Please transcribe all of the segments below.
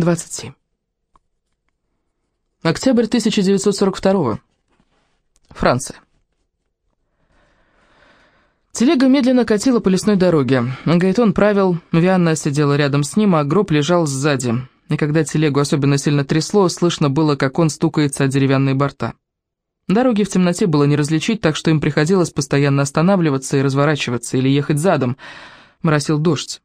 27. Октябрь 1942. Франция. Телега медленно катила по лесной дороге. Гайтон правил, Вианна сидела рядом с ним, а гроб лежал сзади. И когда телегу особенно сильно трясло, слышно было, как он стукается о деревянные борта. Дороги в темноте было не различить, так что им приходилось постоянно останавливаться и разворачиваться, или ехать задом. Моросил дождь.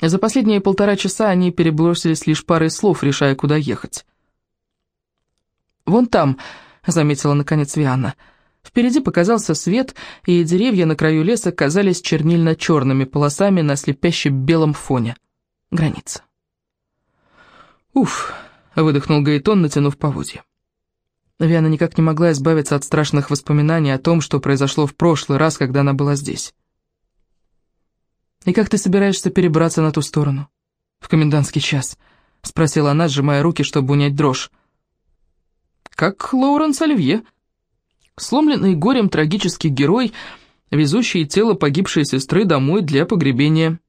За последние полтора часа они перебросились лишь парой слов, решая, куда ехать. «Вон там», — заметила наконец Вианна, — Впереди показался свет, и деревья на краю леса казались чернильно-черными полосами на слепящем белом фоне. Граница. «Уф», — выдохнул Гаэтон, натянув поводья. Виана никак не могла избавиться от страшных воспоминаний о том, что произошло в прошлый раз, когда она была здесь. «И как ты собираешься перебраться на ту сторону?» «В комендантский час», — спросила она, сжимая руки, чтобы унять дрожь. «Как Лоуренс Оливье», Сломленный горем трагический герой, везущий тело погибшей сестры домой для погребения.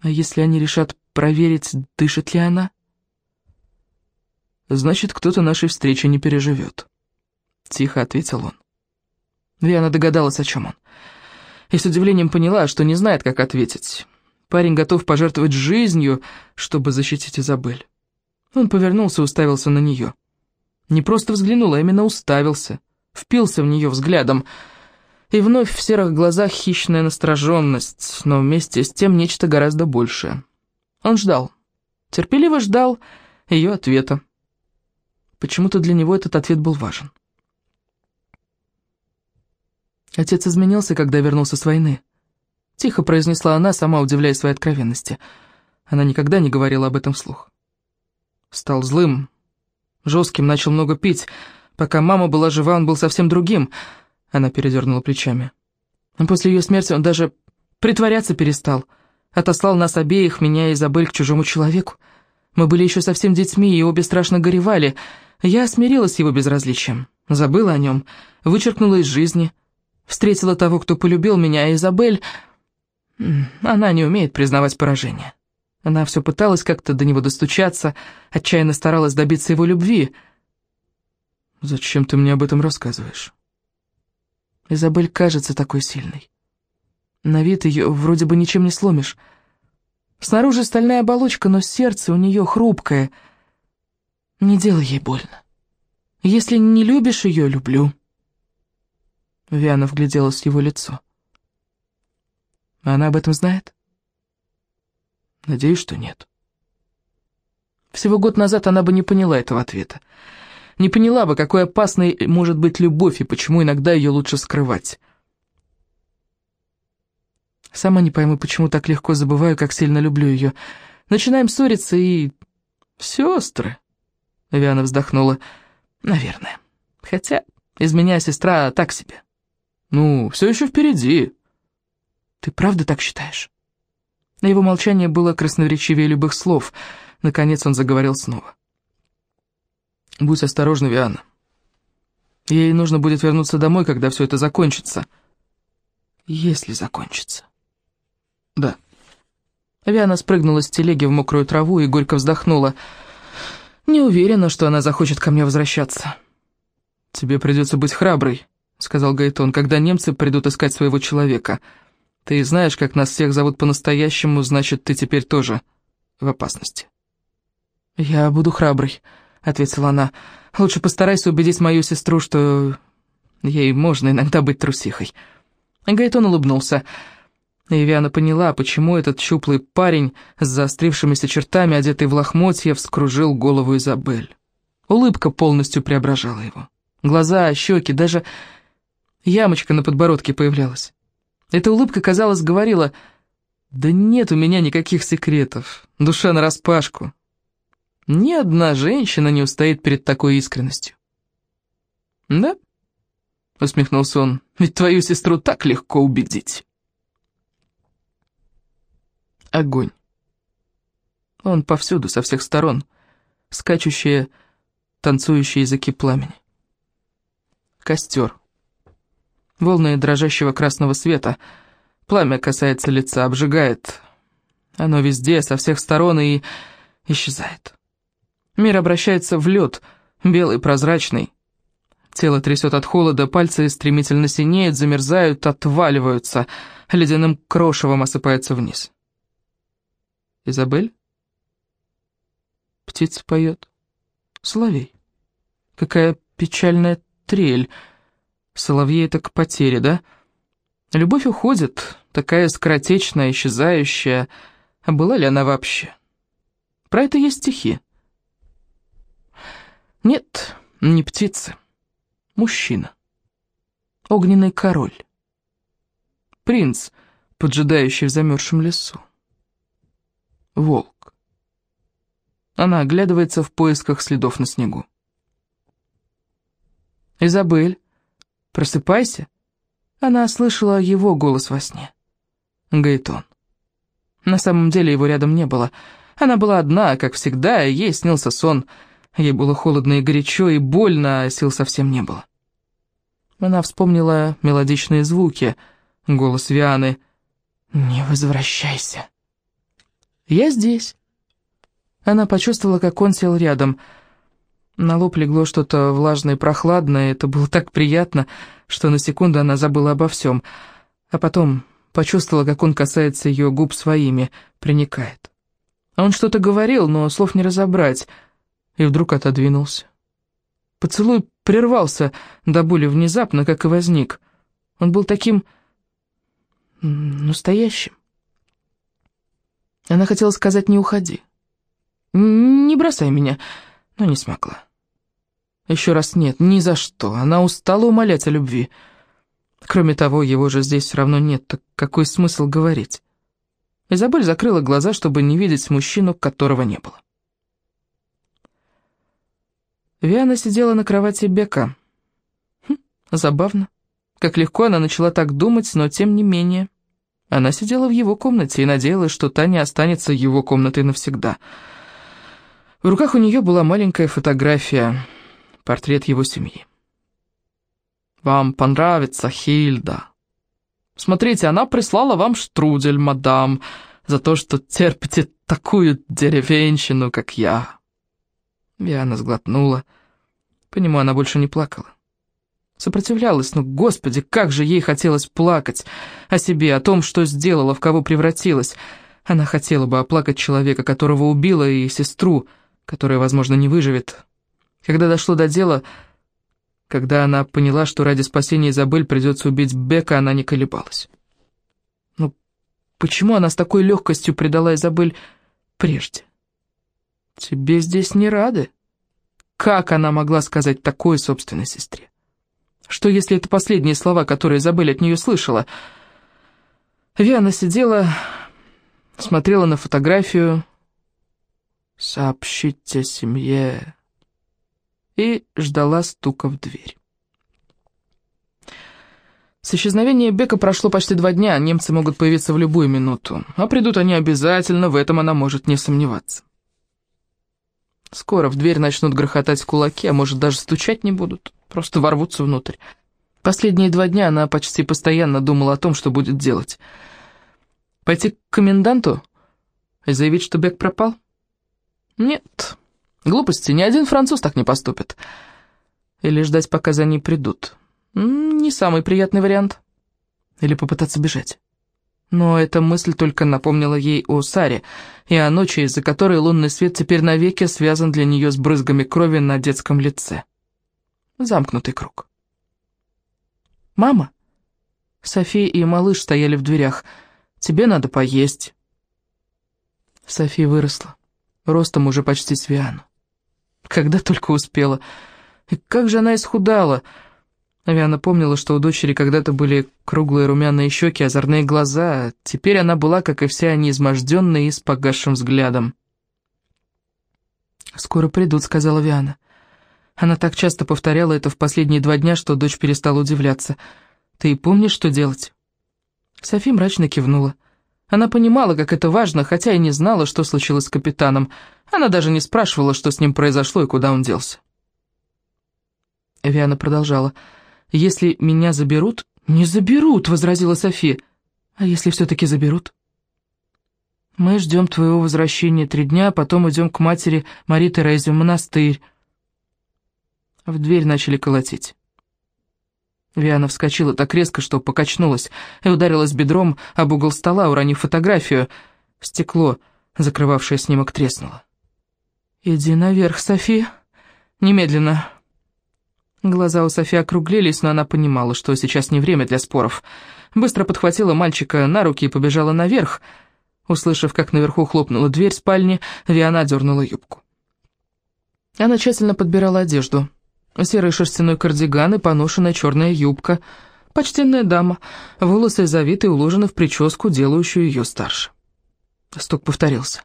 А если они решат проверить, дышит ли она? Значит, кто-то нашей встречи не переживет. Тихо ответил он. Виана догадалась, о чем он. И с удивлением поняла, что не знает, как ответить. Парень готов пожертвовать жизнью, чтобы защитить Изабель. Он повернулся и уставился на нее. Не просто взглянул, а именно уставился впился в нее взглядом. И вновь в серых глазах хищная настороженность, но вместе с тем нечто гораздо большее. Он ждал, терпеливо ждал ее ответа. Почему-то для него этот ответ был важен. Отец изменился, когда вернулся с войны. Тихо произнесла она, сама удивляясь своей откровенности. Она никогда не говорила об этом вслух. Стал злым, жестким, начал много пить, Пока мама была жива, он был совсем другим. Она передернула плечами. После ее смерти он даже притворяться перестал. Отослал нас обеих, меня и Изабель, к чужому человеку. Мы были еще совсем детьми, и обе страшно горевали. Я смирилась с его безразличием, забыла о нем, вычеркнула из жизни. Встретила того, кто полюбил меня, а Изабель... Она не умеет признавать поражение. Она все пыталась как-то до него достучаться, отчаянно старалась добиться его любви — «Зачем ты мне об этом рассказываешь?» Изабель кажется такой сильной. На вид ее вроде бы ничем не сломишь. Снаружи стальная оболочка, но сердце у нее хрупкое. Не делай ей больно. Если не любишь ее, люблю. Виана вгляделась в его лицо. Она об этом знает? Надеюсь, что нет. Всего год назад она бы не поняла этого ответа не поняла бы, какой опасной может быть любовь и почему иногда ее лучше скрывать. Сама не пойму, почему так легко забываю, как сильно люблю ее. Начинаем ссориться и... Сестры. Виана вздохнула. Наверное. Хотя из меня сестра так себе. Ну, все еще впереди. Ты правда так считаешь? На его молчание было красноречивее любых слов. Наконец он заговорил снова. Будь осторожна, Виана. Ей нужно будет вернуться домой, когда все это закончится. Если закончится. Да. Виана спрыгнула с телеги в мокрую траву и горько вздохнула. Не уверена, что она захочет ко мне возвращаться. «Тебе придется быть храброй», — сказал Гайтон, «когда немцы придут искать своего человека. Ты знаешь, как нас всех зовут по-настоящему, значит, ты теперь тоже в опасности». «Я буду храброй», ответила она. «Лучше постарайся убедить мою сестру, что ей можно иногда быть трусихой». Гайтон улыбнулся. И Виана поняла, почему этот щуплый парень с заострившимися чертами, одетый в лохмотья, вскружил голову Изабель. Улыбка полностью преображала его. Глаза, щеки, даже ямочка на подбородке появлялась. Эта улыбка, казалось, говорила, «Да нет у меня никаких секретов, душа нараспашку, ни одна женщина не устоит перед такой искренностью. «Да?» — усмехнулся он. «Ведь твою сестру так легко убедить». Огонь. Он повсюду, со всех сторон. Скачущие, танцующие языки пламени. Костер. Волны дрожащего красного света. Пламя касается лица, обжигает. Оно везде, со всех сторон, и исчезает. Мир обращается в лед, белый, прозрачный. Тело трясет от холода, пальцы стремительно синеют, замерзают, отваливаются, ледяным крошевом осыпаются вниз. Изабель? Птица поет. Соловей. Какая печальная трель. Соловей — это к потере, да? Любовь уходит, такая скоротечная, исчезающая. А была ли она вообще? Про это есть стихи. Нет, не птицы. Мужчина. Огненный король. Принц, поджидающий в замерзшем лесу. Волк. Она оглядывается в поисках следов на снегу. «Изабель, просыпайся!» Она слышала его голос во сне. Гаэтон. На самом деле его рядом не было. Она была одна, как всегда, и ей снился сон. Ей было холодно и горячо, и больно, а сил совсем не было. Она вспомнила мелодичные звуки, голос Вианы. «Не возвращайся». «Я здесь». Она почувствовала, как он сел рядом. На лоб легло что-то влажное и прохладное, это было так приятно, что на секунду она забыла обо всем, а потом почувствовала, как он касается ее губ своими, приникает. Он что-то говорил, но слов не разобрать, и вдруг отодвинулся. Поцелуй прервался до боли внезапно, как и возник. Он был таким... настоящим. Она хотела сказать «не уходи». «Не бросай меня», но не смогла. Еще раз нет, ни за что. Она устала умолять о любви. Кроме того, его же здесь все равно нет, так какой смысл говорить? Изабель закрыла глаза, чтобы не видеть мужчину, которого не было. Виана сидела на кровати Бека. Хм, забавно. Как легко она начала так думать, но тем не менее. Она сидела в его комнате и надеялась, что та не останется его комнатой навсегда. В руках у нее была маленькая фотография, портрет его семьи. «Вам понравится Хильда. Смотрите, она прислала вам штрудель, мадам, за то, что терпите такую деревенщину, как я». Виана сглотнула. По нему она больше не плакала. Сопротивлялась, но, господи, как же ей хотелось плакать о себе, о том, что сделала, в кого превратилась. Она хотела бы оплакать человека, которого убила, и сестру, которая, возможно, не выживет. Когда дошло до дела, когда она поняла, что ради спасения Изабель придется убить Бека, она не колебалась. Но ну, почему она с такой легкостью предала Изабель прежде? «Тебе здесь не рады?» Как она могла сказать такое собственной сестре? Что, если это последние слова, которые Изабель от нее слышала? Виана сидела, смотрела на фотографию «Сообщите семье» и ждала стука в дверь. С исчезновения Бека прошло почти два дня, немцы могут появиться в любую минуту, а придут они обязательно, в этом она может не сомневаться. Скоро в дверь начнут грохотать кулаки, а может даже стучать не будут, просто ворвутся внутрь. Последние два дня она почти постоянно думала о том, что будет делать. Пойти к коменданту и заявить, что Бек пропал? Нет, глупости, ни один француз так не поступит. Или ждать, пока за ней придут. Не самый приятный вариант. Или попытаться бежать. Но эта мысль только напомнила ей о Саре и о ночи, из-за которой лунный свет теперь навеки связан для нее с брызгами крови на детском лице. Замкнутый круг. «Мама?» София и малыш стояли в дверях. «Тебе надо поесть». София выросла, ростом уже почти с Виану. Когда только успела. И как же она исхудала! Авиана помнила, что у дочери когда-то были круглые румяные щеки, озорные глаза, теперь она была, как и все они, изможденная и с погасшим взглядом. «Скоро придут», — сказала Виана. Она так часто повторяла это в последние два дня, что дочь перестала удивляться. «Ты помнишь, что делать?» Софи мрачно кивнула. Она понимала, как это важно, хотя и не знала, что случилось с капитаном. Она даже не спрашивала, что с ним произошло и куда он делся. Виана продолжала. «Если меня заберут...» «Не заберут», — возразила Софи. «А если все-таки заберут?» Мы ждем твоего возвращения три дня, а потом идем к матери Мари Терезе в монастырь. В дверь начали колотить. Виана вскочила так резко, что покачнулась, и ударилась бедром об угол стола, уронив фотографию. Стекло, закрывавшее снимок, треснуло. «Иди наверх, Софи. Немедленно». Глаза у Софи округлились, но она понимала, что сейчас не время для споров. Быстро подхватила мальчика на руки и побежала наверх. Услышав, как наверху хлопнула дверь спальни, Виана дернула юбку. Она тщательно подбирала одежду. Серый шерстяной кардиган и поношенная черная юбка. Почтенная дама, волосы завиты и уложены в прическу, делающую ее старше. Стук повторился.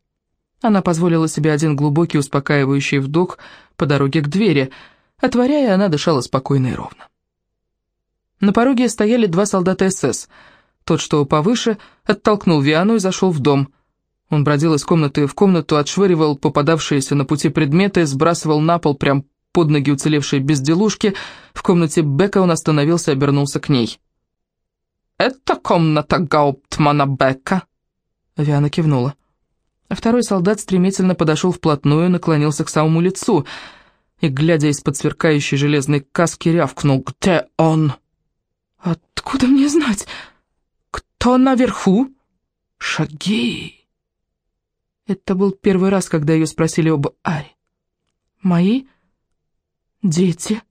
Она позволила себе один глубокий успокаивающий вдох по дороге к двери. Отворяя, она дышала спокойно и ровно. На пороге стояли два солдата СС. Тот, что повыше, оттолкнул Виану и зашел в дом. Он бродил из комнаты в комнату, отшвыривал попадавшиеся на пути предметы, сбрасывал на пол прям под ноги уцелевшей безделушки. В комнате Бека он остановился и обернулся к ней. «Это комната Гауптмана Бека?» Виана кивнула. А второй солдат стремительно подошел вплотную наклонился к самому лицу, и, глядя из-под сверкающей железной каски, рявкнул «Где он?» «Откуда мне знать? Кто наверху?» «Шаги!» Это был первый раз, когда ее спросили об Аре. «Мои?» «Дети?»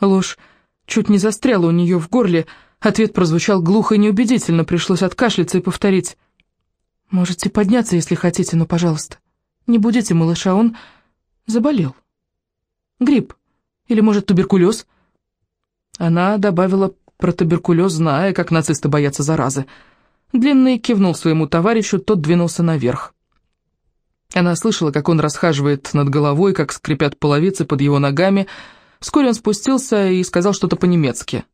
Ложь чуть не застряла у нее в горле. Ответ прозвучал глухо и неубедительно, пришлось откашляться и повторить. «Можете подняться, если хотите, но, пожалуйста, не будите малыша, он заболел. Грипп. Или, может, туберкулез?» Она добавила про туберкулез, зная, как нацисты боятся заразы. Длинный кивнул своему товарищу, тот двинулся наверх. Она слышала, как он расхаживает над головой, как скрипят половицы под его ногами. Вскоре он спустился и сказал что-то по-немецки.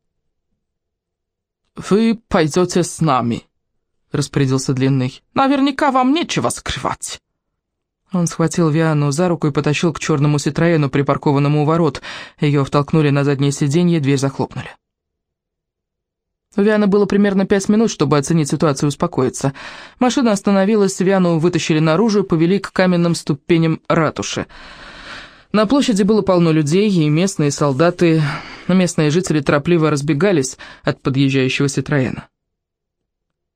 «Вы пойдете с нами», — распорядился Длинный. «Наверняка вам нечего скрывать». Он схватил Виану за руку и потащил к черному Ситроену, припаркованному у ворот. Ее втолкнули на заднее сиденье, дверь захлопнули. У Вианы было примерно пять минут, чтобы оценить ситуацию и успокоиться. Машина остановилась, Виану вытащили наружу и повели к каменным ступеням ратуши. На площади было полно людей, и местные солдаты, местные жители торопливо разбегались от подъезжающего Ситроена.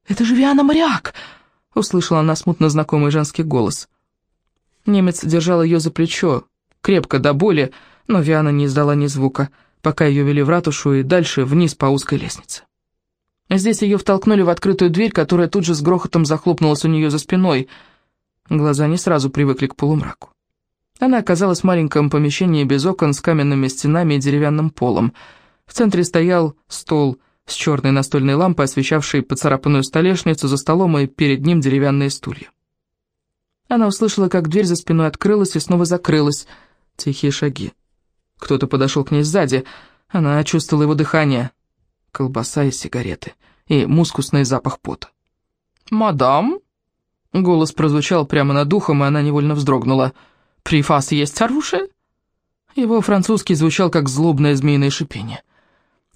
«Это же Виана Моряк!» — услышала она смутно знакомый женский голос. Немец держал ее за плечо, крепко до боли, но Виана не издала ни звука, пока ее вели в ратушу и дальше вниз по узкой лестнице. Здесь ее втолкнули в открытую дверь, которая тут же с грохотом захлопнулась у нее за спиной. Глаза не сразу привыкли к полумраку. Она оказалась в маленьком помещении без окон с каменными стенами и деревянным полом. В центре стоял стол с черной настольной лампой, освещавшей поцарапанную столешницу за столом и перед ним деревянные стулья. Она услышала, как дверь за спиной открылась и снова закрылась. Тихие шаги. Кто-то подошел к ней сзади. Она чувствовала его дыхание колбаса и сигареты, и мускусный запах пота. «Мадам?» Голос прозвучал прямо над ухом, и она невольно вздрогнула. «При вас есть оружие?» Его французский звучал, как злобное змеиное шипение.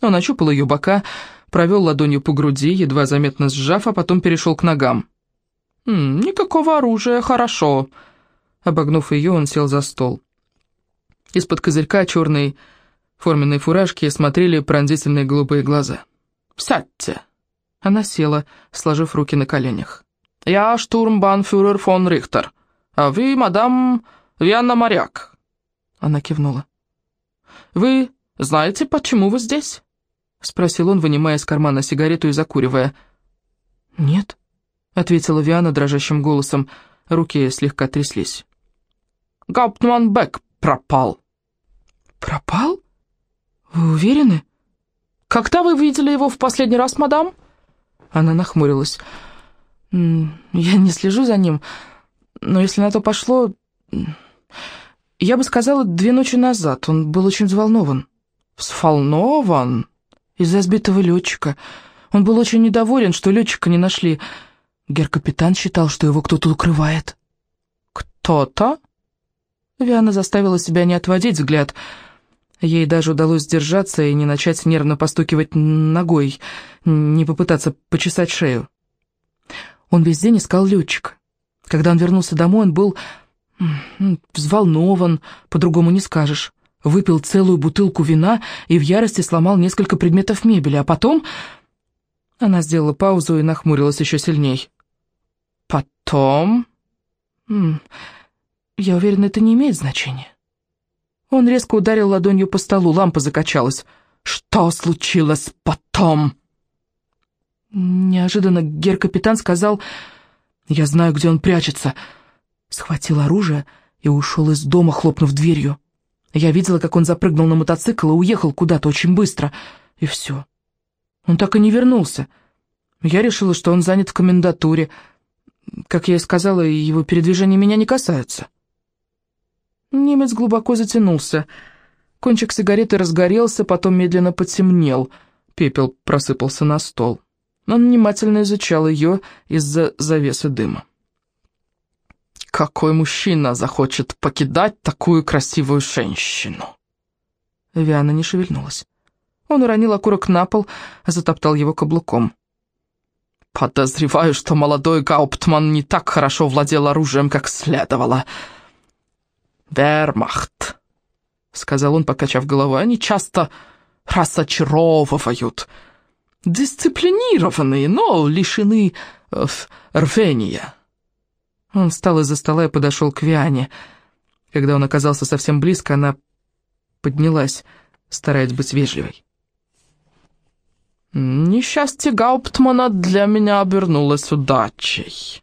Он ощупал ее бока, провел ладонью по груди, едва заметно сжав, а потом перешел к ногам. «М «Никакого оружия, хорошо». Обогнув ее, он сел за стол. Из-под козырька черный форменной фуражке смотрели пронзительные голубые глаза. «Сядьте!» Она села, сложив руки на коленях. «Я штурмбанфюрер фон Рихтер, а вы, мадам, Вианна Моряк». Она кивнула. «Вы знаете, почему вы здесь?» Спросил он, вынимая из кармана сигарету и закуривая. «Нет», — ответила Виана дрожащим голосом. Руки слегка тряслись. «Гауптман Бек пропал». «Пропал?» «Вы уверены?» «Когда вы видели его в последний раз, мадам?» Она нахмурилась. «Я не слежу за ним, но если на то пошло... Я бы сказала, две ночи назад. Он был очень взволнован». «Взволнован?» «Из-за сбитого летчика. Он был очень недоволен, что летчика не нашли. Гер-капитан считал, что его кто-то укрывает». «Кто-то?» Виана заставила себя не отводить взгляд. Ей даже удалось сдержаться и не начать нервно постукивать ногой, не попытаться почесать шею. Он весь день искал летчика. Когда он вернулся домой, он был взволнован, по-другому не скажешь. Выпил целую бутылку вина и в ярости сломал несколько предметов мебели, а потом... Она сделала паузу и нахмурилась еще сильней. «Потом...» «Я уверена, это не имеет значения». Он резко ударил ладонью по столу, лампа закачалась. «Что случилось потом?» Неожиданно гер-капитан сказал, «Я знаю, где он прячется». Схватил оружие и ушел из дома, хлопнув дверью. Я видела, как он запрыгнул на мотоцикл и уехал куда-то очень быстро. И все. Он так и не вернулся. Я решила, что он занят в комендатуре. Как я и сказала, его передвижения меня не касаются. Немец глубоко затянулся. Кончик сигареты разгорелся, потом медленно потемнел. Пепел просыпался на стол. Он внимательно изучал ее из-за завесы дыма. «Какой мужчина захочет покидать такую красивую женщину?» Виана не шевельнулась. Он уронил окурок на пол, затоптал его каблуком. «Подозреваю, что молодой Гауптман не так хорошо владел оружием, как следовало», «Вермахт», — сказал он, покачав головой, — «они часто разочаровывают. Дисциплинированные, но лишены э, рвения». Он встал из-за стола и подошел к Виане. Когда он оказался совсем близко, она поднялась, стараясь быть вежливой. «Несчастье Гауптмана для меня обернулось удачей».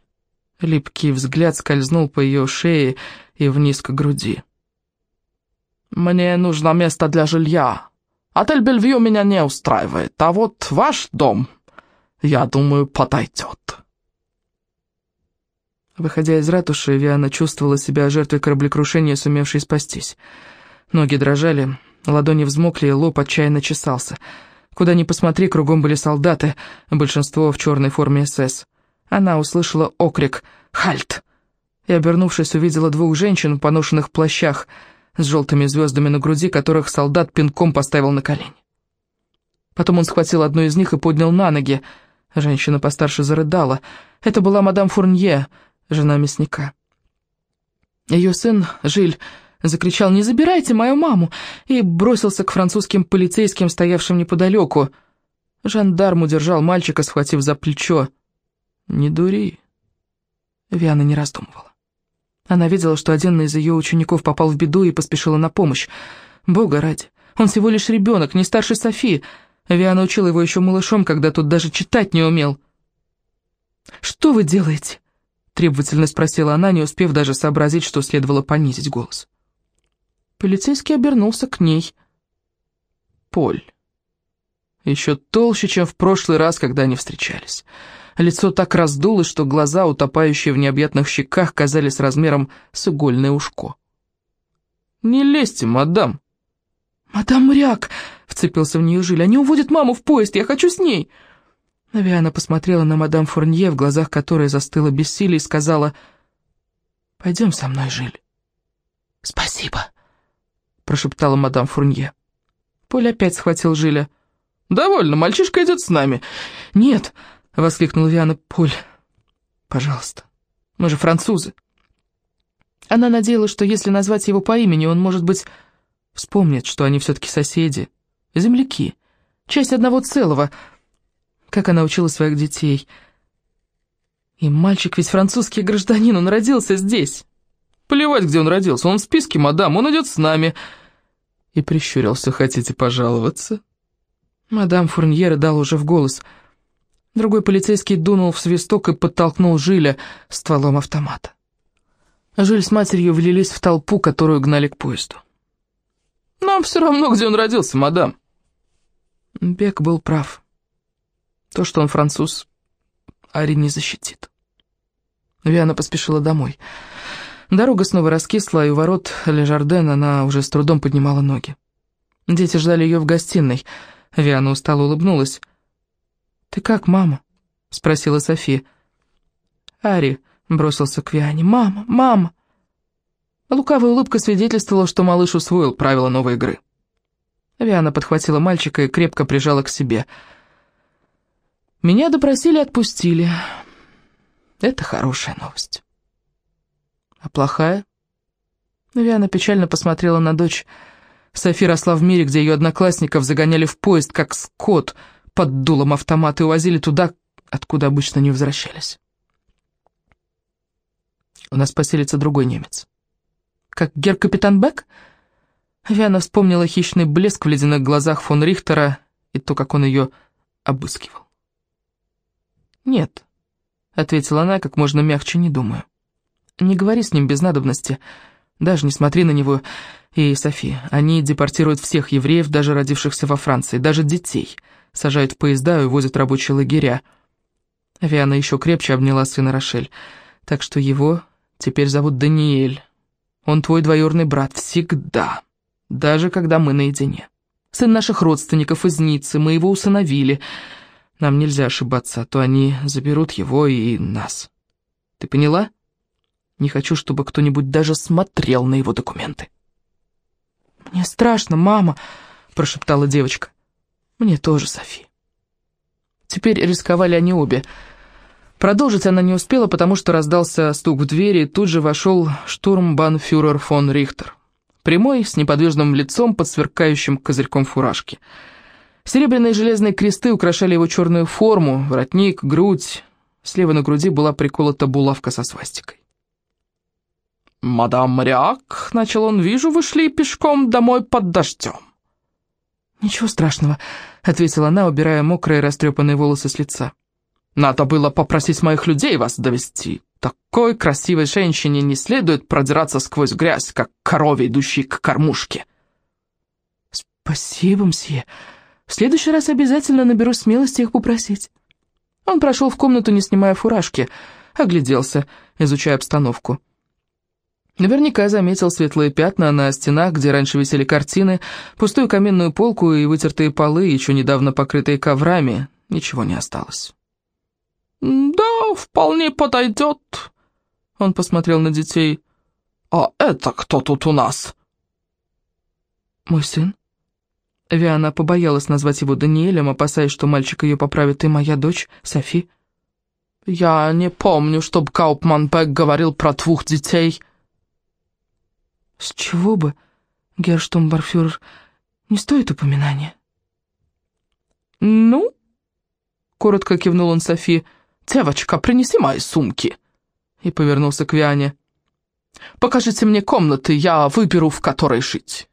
Липкий взгляд скользнул по ее шее, и вниз к груди. «Мне нужно место для жилья. Отель Бельвью меня не устраивает, а вот ваш дом, я думаю, подойдет». Выходя из ратуши, Виана чувствовала себя жертвой кораблекрушения, сумевшей спастись. Ноги дрожали, ладони взмокли, лоб отчаянно чесался. Куда ни посмотри, кругом были солдаты, большинство в черной форме СС. Она услышала окрик «Хальт!» И, обернувшись, увидела двух женщин в поношенных плащах с желтыми звездами на груди, которых солдат пинком поставил на колени. Потом он схватил одну из них и поднял на ноги. Женщина постарше зарыдала. Это была мадам Фурнье, жена мясника. Ее сын, Жиль, закричал «Не забирайте мою маму!» и бросился к французским полицейским, стоявшим неподалеку. Жандарм удержал мальчика, схватив за плечо. «Не дури!» Виана не раздумывала. Она видела, что один из ее учеников попал в беду и поспешила на помощь. Бога ради, он всего лишь ребенок, не старше Софии. Виана учила его еще малышом, когда тот даже читать не умел. «Что вы делаете?» — требовательно спросила она, не успев даже сообразить, что следовало понизить голос. Полицейский обернулся к ней. Поль. Еще толще, чем в прошлый раз, когда они встречались. Лицо так раздулось, что глаза, утопающие в необъятных щеках, казались размером с игольное ушко. «Не лезьте, мадам!» «Мадам Мряк!» — вцепился в нее Жиль. «Они уводят маму в поезд, я хочу с ней!» Навиана посмотрела на мадам Фурнье, в глазах которой застыла бессилие, и сказала, «Пойдем со мной, Жиль». «Спасибо», — прошептала мадам Фурнье. Поль опять схватил Жиля. «Довольно, мальчишка идет с нами». «Нет», — воскликнула Виана. «Поль, пожалуйста, мы же французы». Она надеялась, что если назвать его по имени, он, может быть, вспомнит, что они все-таки соседи, земляки, часть одного целого, как она учила своих детей. И мальчик ведь французский гражданин, он родился здесь. Плевать, где он родился, он в списке, мадам, он идет с нами. И прищурился, хотите пожаловаться? Мадам Фурньера дал уже в голос — Другой полицейский дунул в свисток и подтолкнул Жиля стволом автомата. Жиль с матерью влились в толпу, которую гнали к поезду. «Нам все равно, где он родился, мадам». Бек был прав. То, что он француз, Ари не защитит. Виана поспешила домой. Дорога снова раскисла, и у ворот Лежарден она уже с трудом поднимала ноги. Дети ждали ее в гостиной. Виана устало улыбнулась. «Ты как, мама?» — спросила София. Ари бросился к Виане. «Мама! Мама!» Лукавая улыбка свидетельствовала, что малыш усвоил правила новой игры. Виана подхватила мальчика и крепко прижала к себе. «Меня допросили, отпустили. Это хорошая новость. А плохая? Виана печально посмотрела на дочь. Софи росла в мире, где ее одноклассников загоняли в поезд, как скот, под дулом автомата и увозили туда, откуда обычно не возвращались. У нас поселится другой немец. Как гер-капитан Бек? Виана вспомнила хищный блеск в ледяных глазах фон Рихтера и то, как он ее обыскивал. «Нет», — ответила она, как можно мягче, не думаю. «Не говори с ним без надобности, даже не смотри на него и Софи. Они депортируют всех евреев, даже родившихся во Франции, даже детей, сажают в поезда и увозят рабочие лагеря». Виана еще крепче обняла сына Рошель, так что его теперь зовут Даниэль. Он твой двоюродный брат всегда, даже когда мы наедине. Сын наших родственников из Ниццы, мы его усыновили. Нам нельзя ошибаться, а то они заберут его и нас. Ты поняла? Не хочу, чтобы кто-нибудь даже смотрел на его документы. «Мне страшно, мама», — прошептала девочка. «Мне тоже, Софи». Теперь рисковали они обе. Продолжить она не успела, потому что раздался стук в двери, и тут же вошел штурмбанфюрер фон Рихтер. Прямой, с неподвижным лицом, под сверкающим козырьком фуражки. Серебряные железные кресты украшали его черную форму, воротник, грудь. Слева на груди была приколота булавка со свастикой. «Мадам Мариак», — начал он, — «вижу, вы шли пешком домой под дождем». «Ничего страшного», — ответила она, убирая мокрые растрепанные волосы с лица. «Надо было попросить моих людей вас довести. Такой красивой женщине не следует продираться сквозь грязь, как корове, идущей к кормушке. Спасибо, мсье. В следующий раз обязательно наберу смелости их попросить. Он прошел в комнату, не снимая фуражки, огляделся, изучая обстановку. Наверняка заметил светлые пятна на стенах, где раньше висели картины, пустую каменную полку и вытертые полы, еще недавно покрытые коврами. Ничего не осталось. «Да, вполне подойдет». Он посмотрел на детей. «А это кто тут у нас?» «Мой сын». Виана побоялась назвать его Даниэлем, опасаясь, что мальчик ее поправит, и моя дочь, Софи. «Я не помню, чтобы Каупман Бек говорил про двух детей». «С чего бы, Герштумбарфюрер, не стоит упоминания?» «Ну?» — коротко кивнул он Софи. «Девочка, принеси мои сумки!» И повернулся к Виане. «Покажите мне комнаты, я выберу, в которой жить».